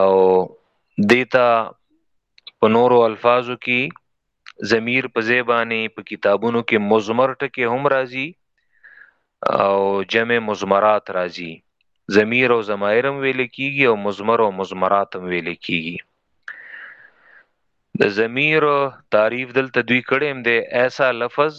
او دیتا په نورو الفاظو کې ضمیر په زیبانی په کتابونو کې مزمر ټکی هم راځي او جمع مزمرات راځي ضمیر او ضمائر هم ویل کیږي او مزمر او مزمرات هم ویل کیږي د ضمیر تعریف دلته دوی کړي هم د ایسا لفظ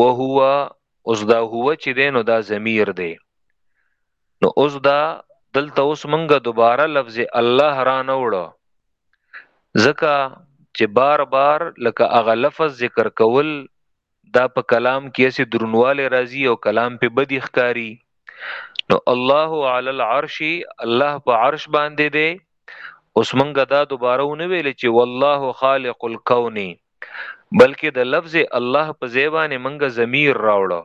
وهو اوس دا هو چې دی نو دا ضمیر دی نو اوس دا دلته اوس مونږه دوباره لفظ الله را نه وړو ځکه چې بار بار لکه هغه لفظ ذکر کول دا په کلام کې اسی درنواله راځي او کلام په بدی ښکاری نو الله علی العرش الله په عرش باندې دی اوس مونږه دا دوباره ونه ویل چې والله خالق الكون بلکې د لفظ الله په ځای باندې منګه ضمیر راوړو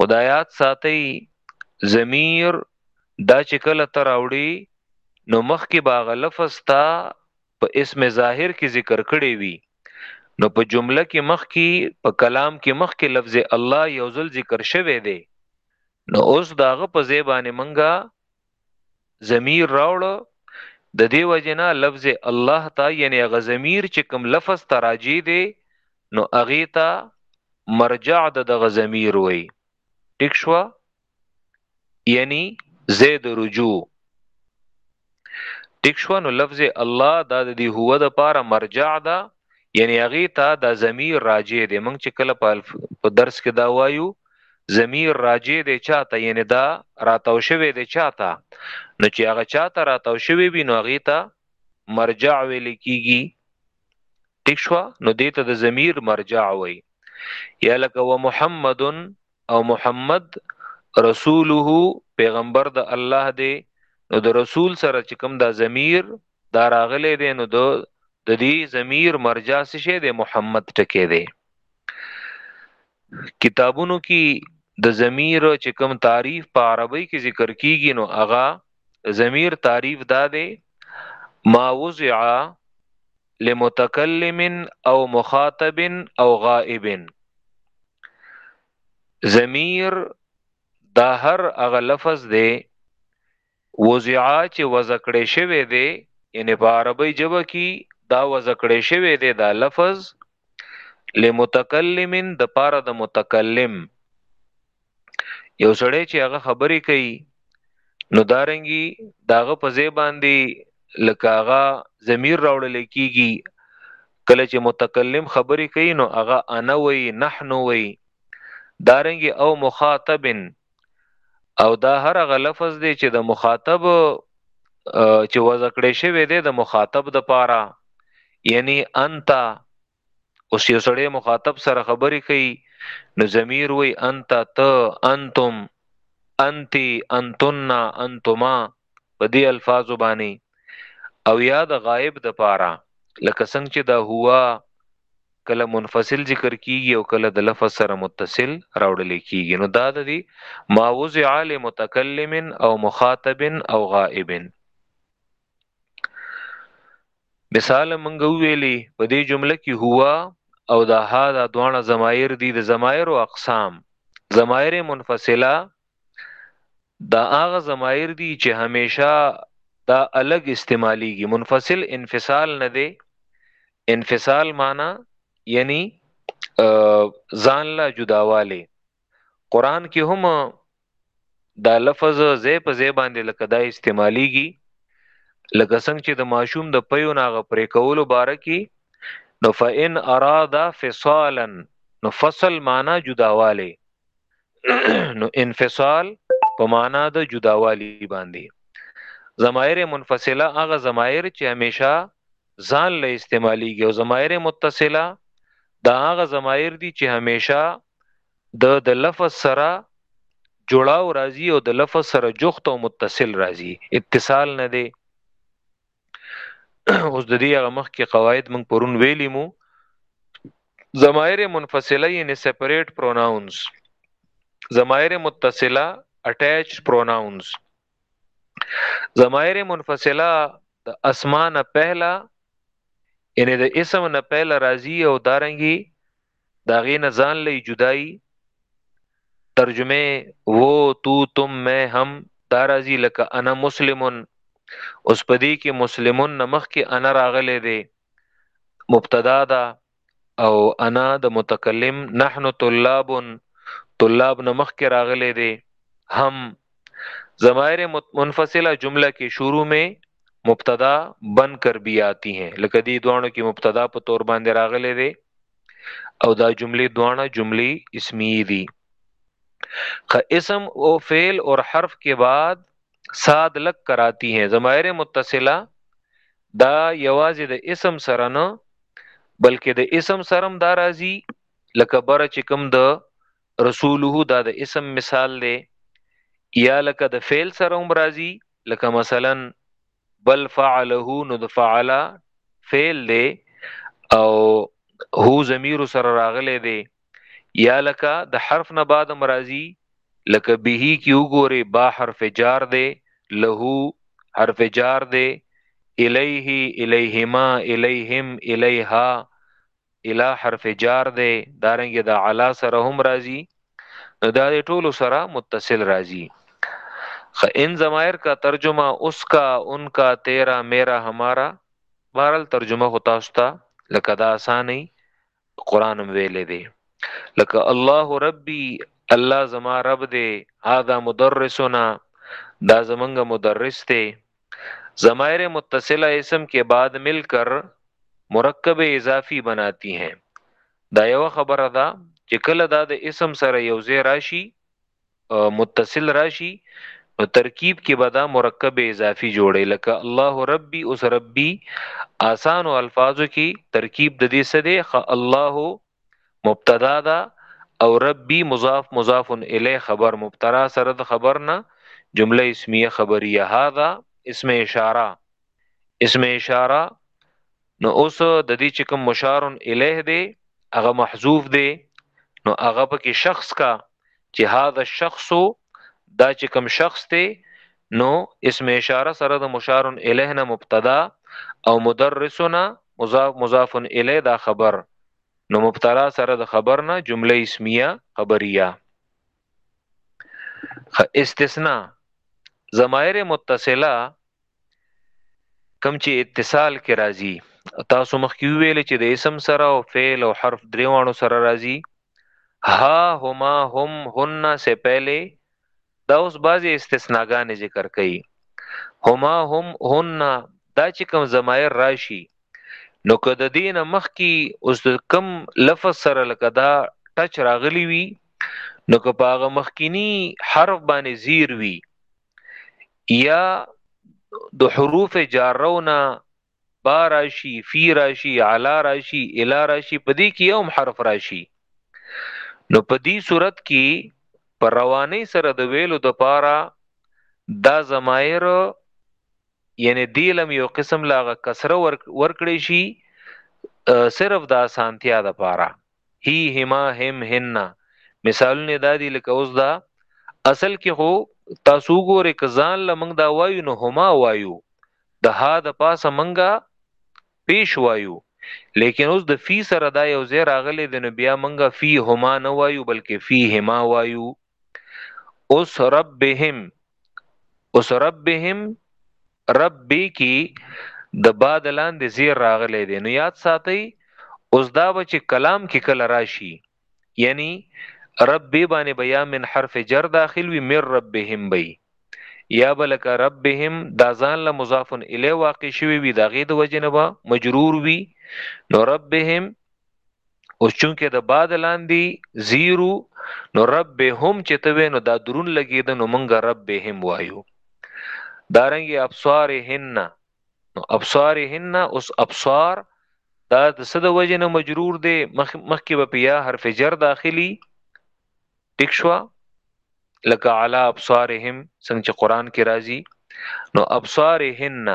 خدایات ساتي ضمیر دا چې کله تر راوړي نو مخکې باغ لفظ تا په اسم ظاهر کې ذکر کړي وي نو په جمله کې مخکې په کلام کې مخکې لفظ الله یو ځل ذکر شوی دی نو اوس داغه په زیبانه منګه ضمیر راوړو د دې وجنا لفظ الله ته یعنی هغه ضمیر چې کوم لفظ تراجی دی نو اغه ته مرجع د دغه ضمیر وای ټیک شو یعنی زید رجوع ټیک شو نو لفظ الله دا د دې هو د پاره مرجع ده یعنی هغه ته د ضمیر راجع دی موږ چې کله په درس کې دا وایو ضمیر راجع دی چاته یعنی دا راتاو شوی دی چاته نو چې هغه چاته راتاو شوی وي نو هغه ته مرجع ویل کیږي ټیک شو نو دې ته د ضمیر مرجع وای یا لکه و محمد او محمد رسوله پیغمبر د الله دی نو د رسول سره چې کوم دا ضمیر دا راغلی دی نو د د دې ضمیر مرجع څه شی دی محمد ټکی دی کتابونو کې د ضمیر چې کوم تعریف په عربی کې ذکر کیږي نو هغه ضمیر تعریف دا دی ما وضع لمتکلم او مخاطب او غائب ضمیر دا هر هغه لفظ دی وضعه چې وضع کړی شوی دی یعنی په عربی ژبه کې دا وضع کړی شوی دی دا لفظ لمتکلم د پاره د متکلم یو سړی چې هغه خبرې کوي نو دارنګي داغه په ځای باندې لکه هغه ضمیر راوړل کیږي کله چې متکلم خبرې کوي نو هغه انا وای نحنو وای دارنګي او مخاطبن او دا هر هغه لفظ دی چې د مخاطب چې وضع کړی شوی دی د مخاطب د پاره یعنی انت اوس یو سړی مخاطب سره خبرې کوي نو ضمیر وای انت ته انتم انتی انتن انتما په دې الفاظو باندې او یا د غائب د پاره لکه څنګه چې دا هوا کله منفصل ذکر کیږي او کله د لفظ سره متصل راوړل کیږي نو دا د دې ما وضع لمتکلم او مخاطب او غائب مثال منګ ویلی په دې جمله کې هوا او دا ها دا دوانه زمایر دي د زمایر او اقسام زمایر منفصله دا هغه ضمایر دي چې همیشه دا الګ استعمالیږي منفصل انفصال نه دی انفصال معنی یعنی ځان لا جداواله قران کې هم دا لفظ زې په زې باندې لکه دا استعمالیږي لکه څنګه چې د ماشوم د پیو ناغه پرې کولو باره کې نو فإن ارادا فصالا نو فصل معنی جداواله نو انفصال په معنا د جداوالی باندې ضمائر منفصله هغه ضمائر چې همیشه ځان له استعماليږي او ضمائر متصله دا هغه ضمائر دي چې همیشه د د لفظ سره جوړاو راځي او د لفظ سره جخت او متصل راځي اتصال نه دی اوس د دې هغه مخ کې قواعد موږ پرون ویلی مو ضمائر منفصله یعنی سیپریټ پروناونز ضمائر متصله اٹیچ پروناونز ضمائر منفصله د اسمانه پهلا یعنی د اسم نه پهلا راضی او دارنګي د هغې نه ځان لئ جدايي ترجمه وو تو تم مې هم دارازي لکه انا مسلمون اوس په دې کې مسلمون نمخ کې انا راغلې دی مبتدا ده او انا د متکلم نحنو طلابون طلاب نمخ کې راغلې دی هم ضمائر منفصله جمله کې شروع می مبتدا بن کر بی آتی ہیں لکه دی دوانو کې مبتدا په تور باندې راغلي دي او دا جملې دوانه جملې اسمی دي که اسم او فعل اور حرف کے بعد ساد لک کراتی ہیں ضمائر متصله دا یوازې د اسم سره نه بلکې د اسم سرم دا راځي لکه بر چې کوم د رسوله دا د اسم مثال دی یا لکه د فعل سره هم راځي لکه مثلا بل فعله نو د فعل فعل دی او هو ضمیر سره راغلی دی یا لکه د حرف نه بعد هم راځي لکه به کی وګوره با حرف جار دی له حرف جار دی الیه الیهما الیهم الیها اله حرف جار دی دارنګ د علا سره هم راضی نو دا د ټولو سره متصل راضی خ ان زمایر کا ترجمه اس کا ان کا تیرا میرا ہمارا بهرل ترجمه خو تاسو ته لکه دا اسانه قران هم ویلې دی لکه الله ربي الله زما رب دی هاذا مدرسنا دا زمنګ مدرس دی ضمائر متصلہ اسم کے بعد مل کر مرکب اضافی بناتی ہیں دا یو خبره ده چې کله دا د اسم سره یو ځای راشي متصل راشي نو ترکیب کې به دا مرکب اضافي جوړي لکه الله ربي اوس ربي آسانو الفاظو کې ترکیب د دې سره خ الله مبتدا ده او ربي مضاف مضاف الیه خبر مبترا سره د خبر نه جمله اسمیه خبریه هاذا اسم اشاره اسم اشاره نو اوس د دې چې کوم مشار الیه دی هغه محذوف دی نو هغه پکې شخص کا چې هاذا الشخص دا چې کوم شخص دی نو اسم اشاره سره د مشار الیه نه مبتدا او مدرسنا مضاف مضاف الیه دا خبر نو مبتدا سره د خبر نه جمله اسمیه خبریه استثناء ضمائر متصله کم چې اتصال کې راځي تاسو مخکې ویل چې د اسم سره او فعل او حرف دریوانو سره راځي ها هما هم هن سے پہلے دا اوس بعضی استثناګانې ذکر کړي هما هم هن دا چې کوم زمایر راشي نو که د دین مخ کی اوس د کم لفظ سره لکه دا ټچ راغلی وي نو که پاغه مخکینی حرف باندې زیر وي یا د حروف جارونه با راشي فی راشي علا راشي الا راشي په دې کې یو حرف راشي نو په دې صورت کې پر رواني سره د ویلو د پاره دا زمایر یعنی دیلم یو قسم لاغه کسره ورکړی شي صرف د اسانتیا د پاره هی هما هم هن مثالونه دا دي لکه اوس دا اصل کې خو تاسو ګوره ک ځان لمنګ دا وایو نو هما وایو د ها د پاسه منګه پیش وایو لیکن اوس د فی سره دا یو ځای راغلی د نو بیا منګه فی هما نه وایو بلکې فی هما وایو اوس ربهم اوس ربهم رب بی کی د باد لاندې زیر راغلی دی نو یاد ساتئ اوس دا به چې کلام کې کله راشي یعنی رب بی باندې بیا من حرف جر داخل وي مر ربهم بی یا بلک ربهم دا ځان له مضاف الیه واقع شوی وي دا غي د وجنبه مجرور وي نو ربهم اوس چونکه د باد لاندې زیرو نو رب به هم چې ته وې نو دا درون لګید نو مونږ رب به هم وایو دارنګي ابصارهن نو ابصارهن اوس ابصار دا د صد وجه نه مجرور دی مخ مخکې به بیا حرف جر داخلي ټیک شو لکه علا ابصارهم څنګه چې قران کې راځي نو ابصارهن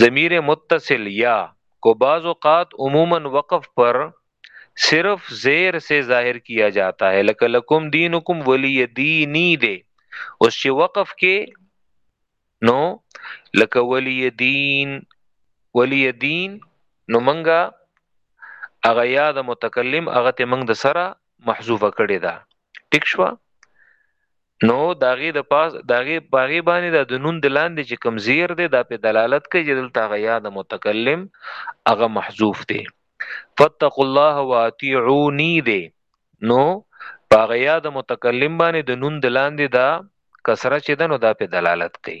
ضمیر متصل یا کو بعض اوقات عموما وقف پر صرف زیر سے ظاہر کیا جاتا ہے لکه لکم دینکم ولی دینی دے اوس چې وقف کې نو لکه ولی دین ولی دین نو منګه اغه یا د متکلم اغه ته منګ د سره محذوفه کړی دا ټیک شو نو داغه د پاس داغه باغی باندې د دنون د لاندې چې کم زیر دی دا په دلالت کوي چې دلته غیا د متکلم هغه محذوف دی فتقوا الله واتیعونی دی نو باغیا د متکلم باندې د نون د لاندې دا کسره چې دنو دا په دلالت کوي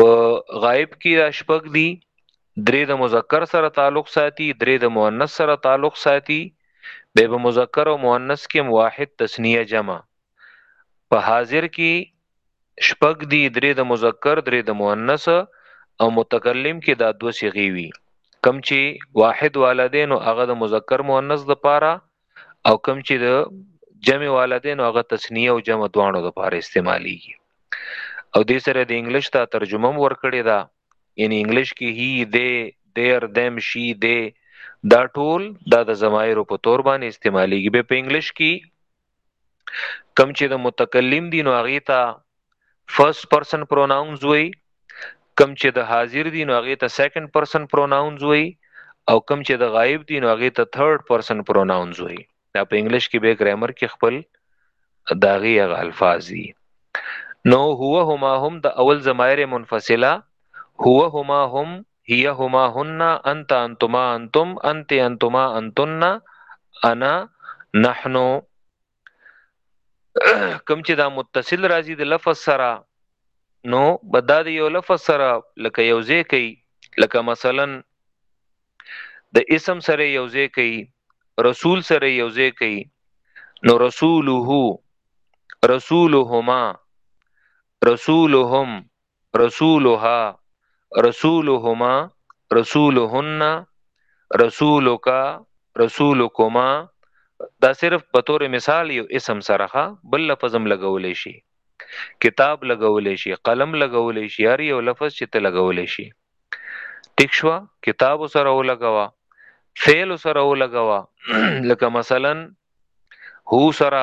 په غائب کې دا شپږ دي درې د مذکر سره تعلق ساتي درې د مؤنث سره تعلق ساتي به په مذکر او مؤنث کې واحد تسنیه جمع په حاضر کې شپږ دي درې د مذکر درې د مؤنث او متکلم کې دا دوه صيغې وي کم چې واحد والدین او هغه د مذکر مؤنث د پاره او کم چې د جمع والدین او هغه تسنیه او جمع دوانو د پاره استعمالیږي او دې سره د انګلیش ته ترجمه هم ورکړې ده ان انګلیش کې هی دې دیر دیم شي دې دا ټول دا د زمایر په تور باندې استعمالیږي به په انګلیش کې کم چې د متکلم دي نو هغه ته فرست پرسن پروناونز وای کم چې د حاضر دي نو هغه ته سیکنډ پرسن پروناونز وای او کم چې د غایب دي نو هغه ته تھرد پرسن پروناونز وای دا په انګلیش کې به ګرامر کې خپل داغي هغه الفاظ دي نو هو هما هم د اول زمایر منفصله هو هما هم هي هما هن انت انتما انتم انت انتما انتن انا نحنو کم چې دا متصل راځي د لفظ سره نو بدا د یو لفظ سره لکه یو ځای کوي لکه مثلا د اسم سره یو ځای کوي رسول سره یو ځای کوي نو رسوله رسولهما رسولهم رسولها رسولهما رسولهن رسولک رسولکما دا صرف په تور مثال یو اسم سره ښه بل لفظ هم لګولې شي کتاب لګولې شي قلم لګولې شي هر یو لفظ چې ته لګولې شي ټیک شو کتاب سره ولګوا فعل سره ولګوا لکه مثلا هو سره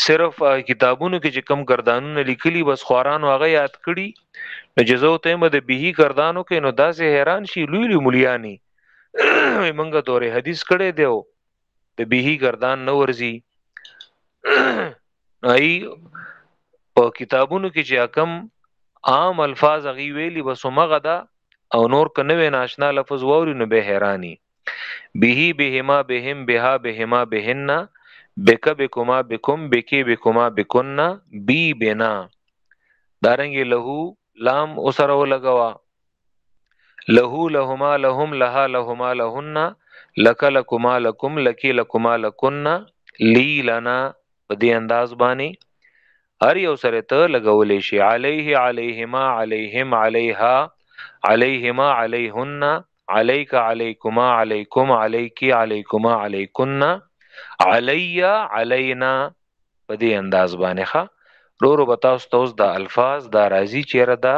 صرف کتابونو کې چې کم گردانونه لیکلي بس خورانو هغه یاد کړي نو جزو ته مده به گردانو کې نو داسې حیران شي لوی لوی مليانی منګه دوره حدیث کړي دیو د به گردان نه ورزي ای په کتابونو کې چې کم عام الفاظ غي ویلي بس مغه دا او نور کنه ناشنا لفظ ووري نو به حیرانی به بهما بهم بها بهما بهن بک بکما بکم بکی بکما بکنا بی بنا دارنګ له لام اوسره ولګوا له لهما لهم لها لهما لهن لک لکما لکم لکی لکما لکن لی لنا په دې انداز باندې هر یو سره ته لګولې شي علیه علیهما علیهم علیها علیهما علیهن علیک علیکما علیکم علیکی علیکما علیکن علی علینا په دې انداز باندې ښه رورو به تاسو ته اوس د الفاظ دا راځي چیرې دا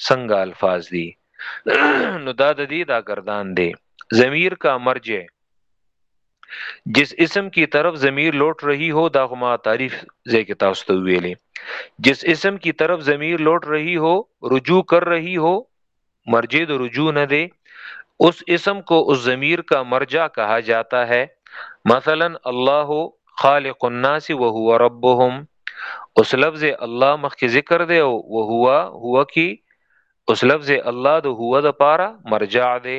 څنګه الفاظ دي نو دا د دې دا گردان دی ضمیر کا مرجع جس اسم کی طرف ضمیر لوٹ رہی ہو دا ما تعریف زې کې تاسو ته ویلې جس اسم کی طرف ضمیر لوٹ رہی ہو رجوع کر رہی ہو مرجع د رجوع نه دی اوس اسم کو اوس ضمیر کا مرجع کہا جاتا ہے مثلا الله خالق الناس وهو ربهم اوس لفظ الله مخکې ذکر دی او وهو هو کی اوس لفظ الله د هو د پاره مرجع دی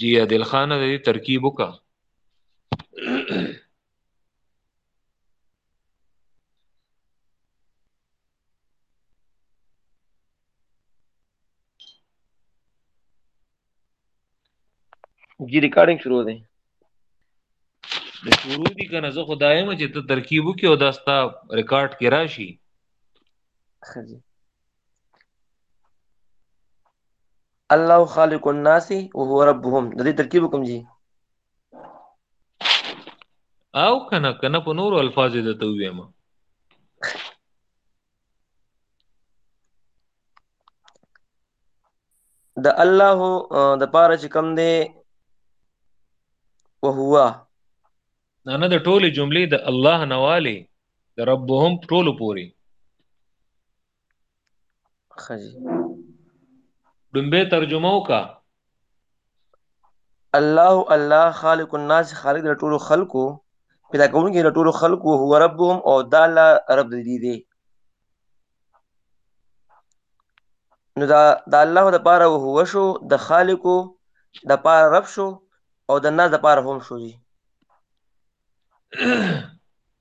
جی عادل خان د ترکیب وکا جی ریکارډینګ شروع دی د شروع دي کنه زه خدایم چې ته ترکیب وکې او دا ستا ریکارډ کې راشي خزي الله خالق الناس وهو ربهم د دې ترکیب کوم جی او کنه کنه په نور الفاظ د تو ویم د الله د پاره چې کم دی او هو نه نه د ټوله جملې د الله نواله د ربهم ټولو پوری خجی دنبه ترجمه وکا الله الله خالق الناس خالق د ټولو خلقو پیدا کوونکی د ټولو خلقو هو ربهم او دا الله رب دې دي نو دا د الله د پاره هو شو د خالقو د پاره رب شو او د الناس د پاره هم شو دي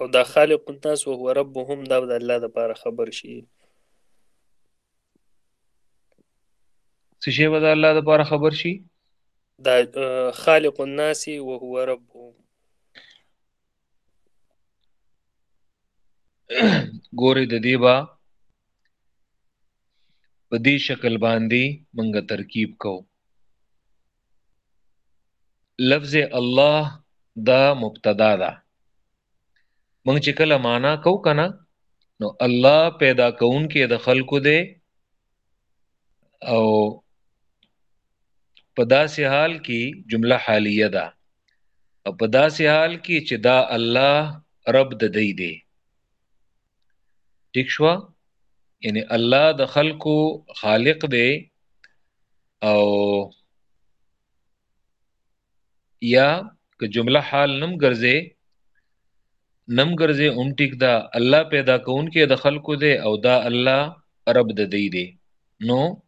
او دا خالق الناس وهو ربهم دا د الله لپاره خبر شي څه شی به د الله لپاره خبر شي دا خالق الناس وهو ربهم ګورې د دې با په دې شکل باندې منګه ترکیب کو لفظ الله دا مبتدا ده مونږ چې کله معنا کو کنه نو الله پیدا کون کې د خلکو دی او په داسې حال کې جمله حالیه ده او په داسې حال کې چې دا الله رب د دی دی ټیک شو یعنی الله د خلقو خالق دی او یا که جمله حال نم ګرځي نم ګرځي اون ټیک دا الله پیدا کون کې د خلقو دی او دا الله رب د دی دی نو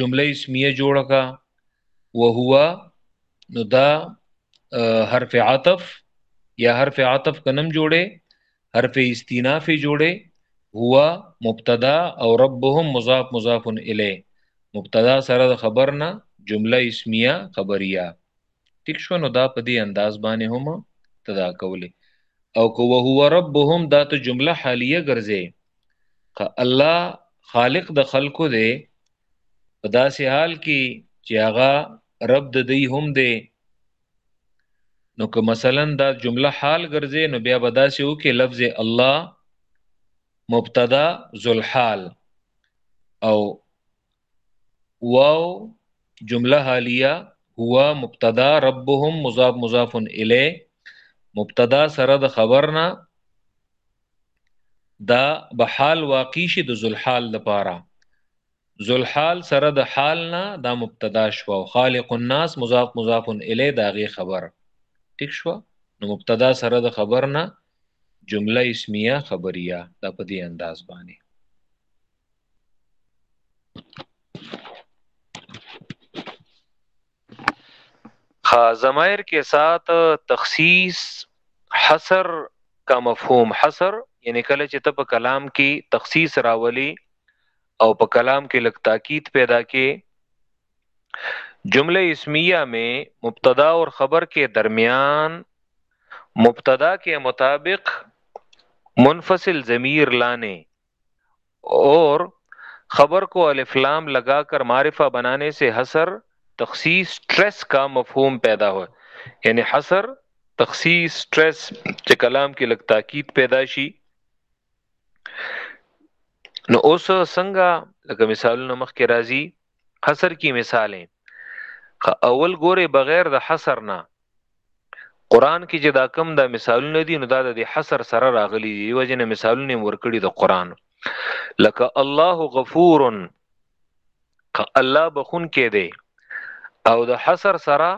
جمله اسمیه جوړه کا وهو نو دا حرف عطف یا حرف عطف کنم جوړه حرف استیناف جوړه هو مبتدا او ربهم مضاف مضاف الیه مبتدا سره د خبرنا جمله اسمیه خبریه ټیک شو نو دا په دې انداز باندې هم تدا کولې او کو هو ربهم دا ته جمله حالیه ګرځي ک الله خالق د خلقو دی په داسې حال کې چې هغه رب د دی هم دی نو که مثلا دا جمله حال ګرځي نو بیا به داسې وکي لفظ الله مبتدا ذل حال او واو جمله حالیه هو مبتدا ربهم مضاف مضاف الیه مبتدا سره د خبرنا دا به حال واقع شي د ذوالحال د پاره ذوالحال سره د حال نه دا مبتدا شو او خالق الناس مضاف مضاف الیه دا غي خبر ټیک شو نو مبتدا سره د خبر نه جمله اسمیه خبریه دا په دې انداز باندې زمائر کے ساتھ تخصیص حصر کا مفهوم حصر یعنی کله چې ته په کلام کې تخصیص راولي او په کلام کې لک تاکید پیدا کې جمله اسمیه میں مبتدا اور خبر کے درمیان مبتدا کے مطابق منفصل ضمیر لانے اور خبر کو الف لام لگا کر معرفہ بنانے سے حسر تخصیص سٹریس کا مفہوم پیدا ہو یعنی حسر تخصیص سٹریس چې کلام کې لک تاکید پیدا شي نو اوس څنګه لکه مثالونه مخکې راځي حسر کی مثال اول ګوره بغیر د حسر نه قران کې چې دا کم دا مثالونه دي نو دا د حصر سره راغلي دي یو جن مثالونه ورکړي د قران لکه الله غفور که الله بخون کې دی او د حصر سره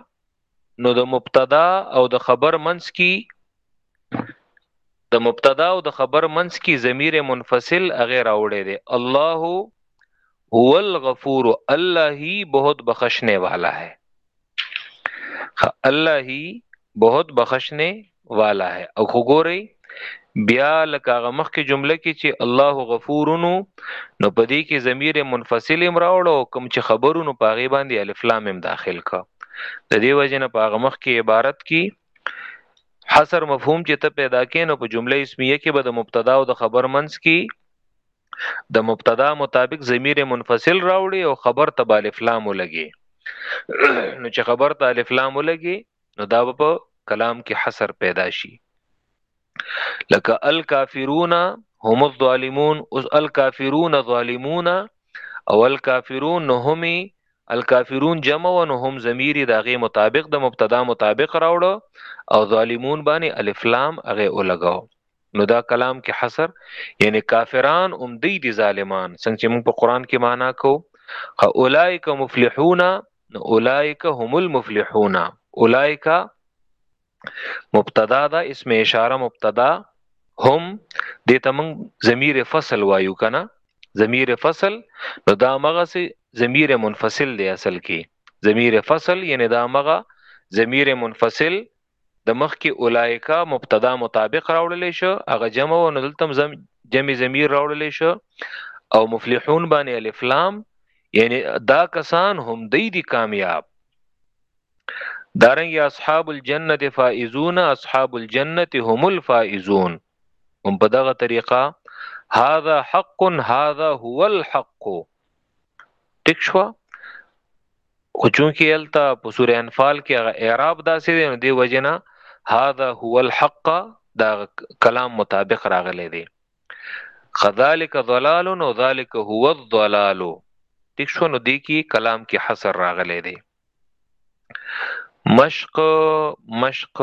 نو د مبتدا او د خبر منس کی د مبتدا او د خبر منس کی ضمیر منفصل غیر اوړي دی الله هو الغفور الله هی بہت بخشنے والا ہے الله هی بہت بخشنے والا ہے او خو ګورئ بیا لکه هغه مخکې جمله کې چې الله غفورونو نو په دې کې ضمیر منفصل هم راوړو کوم چې خبرونو په غي باندې الف لام هم داخل کا د دې وجه نه په هغه مخکې عبارت کې حصر مفهوم چې ته پیدا کین او په جمله اسمیه کې به د مبتدا او د خبر منس کې د مبتدا مطابق ضمیر منفصل راوړي او خبر ته الف لام ولګي نو چې خبر ته الف لام ولګي نو دا په کلام کې حصر پیدا شي لکه الکافرون هم الظالمون اوس الکافرون ظالمون او الکافرون هم الکافرون جمع و نو هم ضمیر دغه مطابق د مبتدا مطابق راوړو او ظالمون باندې الف لام هغه ولګاو نو دا کلام کې حصر یعنی کافران هم دی دي ظالمان څنګه چې موږ په قران کې معنا کو اولائک مفلحون اولائک هم المفلحون اولائک مبتدا دا اسم اشاره مبتدا هم د تمن ضمیر فصل وایو کنه ضمیر فصل نو دا مغه سي ضمیر منفصل دی اصل کې ضمیر فصل یعنی دا مغه ضمیر منفصل د مخکې اولائک مبتدا مطابق راوړلې شو هغه جمع او نو دلته هم جمع ضمیر راوړلې شو او مفلحون باندې الف لام یعنی دا کسان هم دی دي کامیاب دارنګ اصحاب الجنه فائزون اصحاب الجنه هم الفائزون هم په دغه طریقه هاذا حق هاذا هو الحق ټیک شو خو چونکی التا په سوره انفال کې هغه اعراب داسې دی نو دی وجنا هاذا هو الحق دا کلام مطابق راغلی دی خذالک ضلال او ذالک هو الضلال ټیک شو نو دی کې کلام کې حصر راغلی دی مشق مشق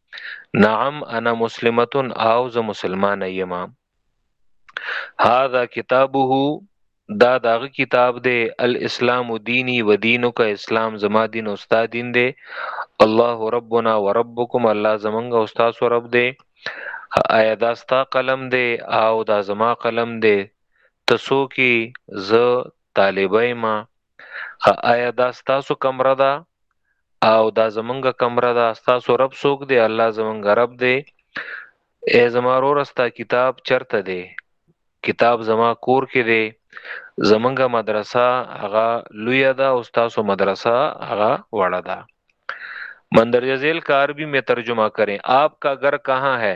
نعم انا مسلمتون او زه مسلمانه یم هاذا کتابه دا داغه کتاب دی الاسلام دینی و دینک اسلام زما دین او ستا دین دی الله ربنا و ربکم الله زمنګ او استاد رب دی آیا دا ستا قلم دی او دا زما قلم دی تسو کی ز طالبای ما خه آیا دا ستاسو کمره ده او دا زمونږ کمره ده ستاسو رب څوک دی الله زمونږ رب دی ای زما رورستا کتاب چرته دی کتاب زما کور کې دی زمونږ مدرسه هغه لوی ده او ستاسو مدرسه هغه وړه ده مندرجه ذیل کا عربی میں ترجمه کریں آپ کا گھر کہاں ہے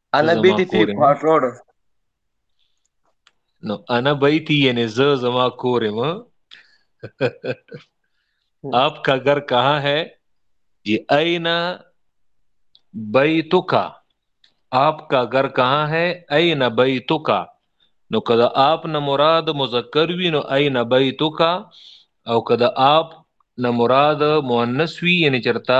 ته انا زما بیټی تھی کور یې پھاټوړ نو انا بیتی یعنی ز زما کور ما آپ کا گھر کہاں ہے جی اینا بیتو کا آپ کا گھر کہاں ہے اینا بیتو کا نو کدا آپ نه مراد مذکر وی نو اینا بیتو کا او کدا آپ نه مراد مؤنث وی یعنی چرتا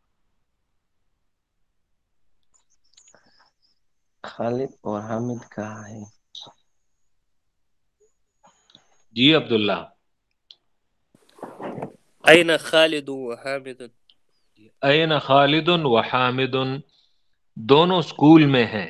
خالد اور حامد کہاں ہے جی عبداللہ اين خالد و حامد اين خالد و حامد دونوں سکول میں ہیں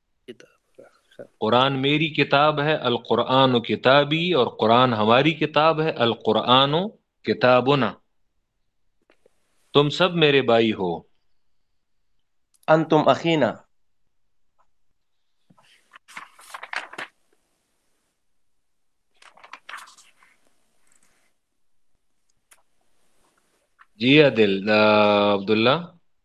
کتاب نا قرآن میری کتاب ہے القرآن و کتابی اور قرآن ہماری کتاب ہے القرآن و کتاب تم سب میرے بھائی ہو انتم اخینا جي أدل آه عبد الله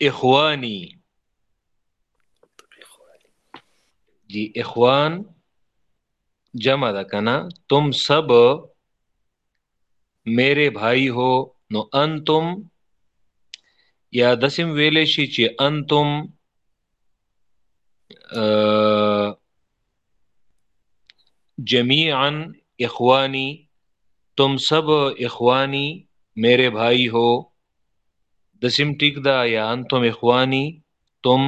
اخوانی جی اخوان جمع ده کنه تم سب میرے بھائی ہو نو انتم یا دسم ویلې شي چې انتم جميعا اخواني تم سب اخواني میرے بھائی ہو دسم ٹک دا یا انتم اخواني تم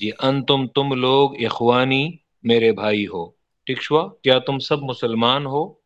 جی انتم تم لوگ اخواني میرے بھائی ہو ٹک شوا کیا تم سب مسلمان ہو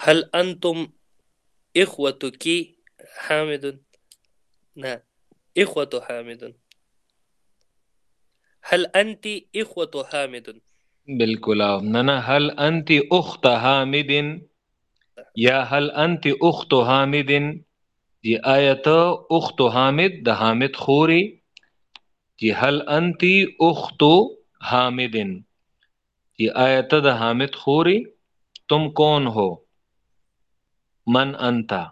هل انتم اخوتك حامد نه اخوت حامد هل انت اخوت حامد بالکل نه نه هل انت اخت حامد یا هل انت اخت حامد دی آیت اخت حامد د حامد خوري دی هل انت اخت حامد कि آیا ته د حامد خوري تم کون ہو من انتا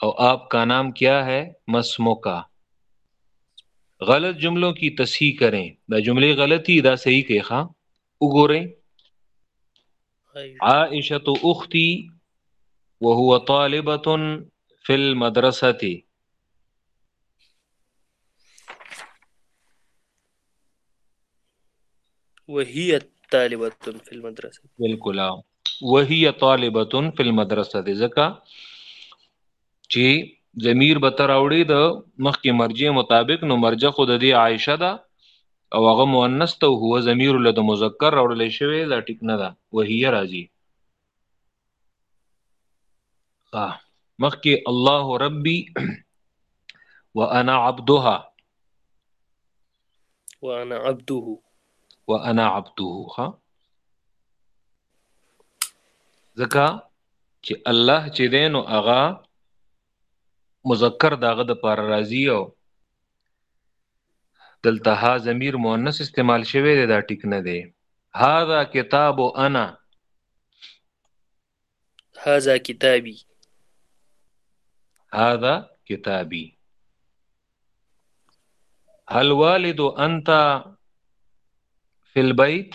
اور آپ کا نام کیا ہے مسمو کا غلط جملوں کی تصحیح کریں دا جملے غلطی دا صحیح کہ خواہ اگوریں عائشة أختي وهو طالبة في المدرسة وهي طالبه فی المدرسه بالکل وهي طالبه فی المدرسه دې ځکه چې ضمیر به تر اوړي د مخکې مرجع مطابق نو مرجع خود دې عائشه ده او هغه مؤنث ته هو ضمیر له مذکر اوړل شوی دا ټیک نه ده وهي راځي مخکې الله ربي وانا عبدها وانا عبده وانا عبده ها ځکه چې الله چې دینو اغا مذکر داغه د پر راضی او دلته ها ضمیر مؤنث استعمال شوی دی دا ټیک نه دی هاذا کتاب انا هاذا کتابی هاذا کتابی هل والد انت فی البیت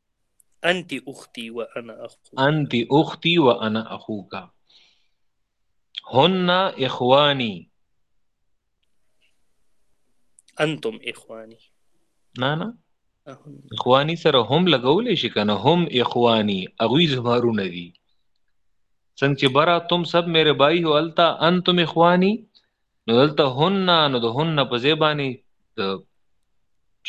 انت اختی و انا اخوک انت اختی و انا اخوک هن اخوانی انتم اخوانی نه نه اخوانی سره هم لګول شي کنه هم اخوانی اغوی زمارونه دي څنګه چې برا تم سب میرے بھائی هو التا انتم اخوانی نو دلته هن نو د هن په ځای باندې د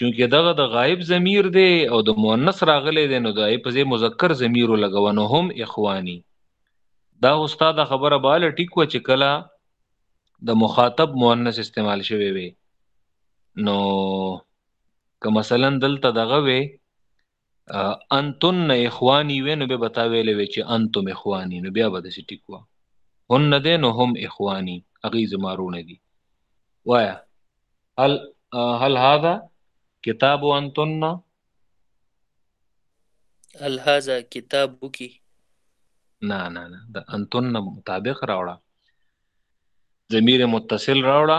چونکه دغه د غایب ضمیر دی او د مؤنث راغلی دی نو د په ځای مذکر ضمیر لګونه هم اخوانی دا استاد خبره باله ټیکو چې کلا د مخاطب مؤنث استعمال شوی وي نو که مثلا دلته دغه وي انتن اخوانی وې نو به بتا ویلې وې چې انتم اخوانی نو بیا به د سټیک وا هن نه دې نو هم اخوانی اغي زمارونه دي وایا هل هل هذا کتاب انتن هل هذا کتاب کی نه نه نه د انتن مطابق راوړه ضمیر متصل راوړه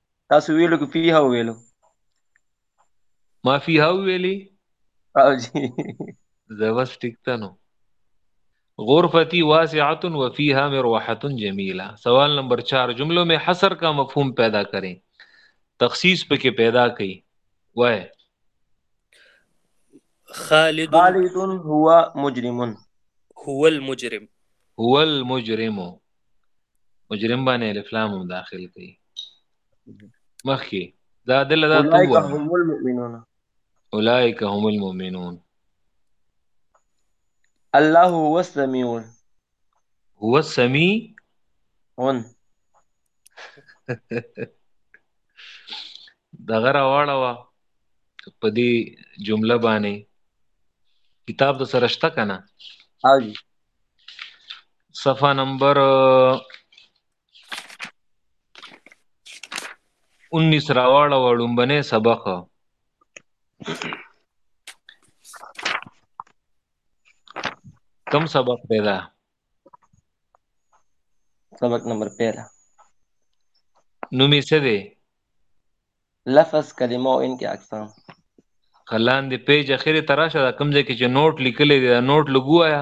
تاسو ویلو کې فيه ویلو ما فيه ویلي او جی زوس ټیکتنو غرفتي واسعه وفيها مروحه جميله سوال نمبر 4 جملوں میں حصر کا مفہوم پیدا کریں تخصیص پہ کے پیدا کی وے خالد خالد هو مجرم هو المجرم هو المجرم مجرم باندې الف لام داخل کړي مخکي دا دل دا تو اولائک هم المؤمنون اولائک هم المؤمنون الله هو السميع هو السميع هون دغه راواړه وا په دې جمله باندې کتاب د سرشته کنه او صفه نمبر انیس راواړه و لومبنې سبق کم سبق دی دا سبق نمبر 13 نومې څه دی لفظ کلمه او ان کې اقسام خلان دی پیج اخیره تراشه دا کم ځای کې چې نوٹ لیکلې دی دا نوٹ لګوایا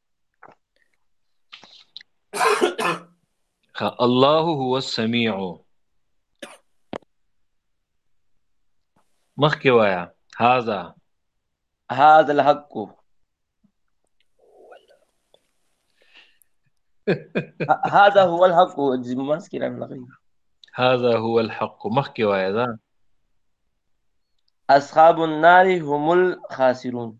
الله هو السميع مخکې وایا هاذا هاذا الحق هذا هو الحق زمونږ کې رنګ لګي هذا هو الحق مخکې وایا دا اصحاب النار هم الخاسرون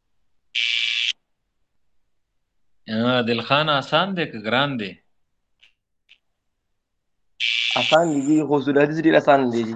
دل خان آسان دی که ګران دی آسان دی جی خو سوري حدیث ډیر آسان دی جی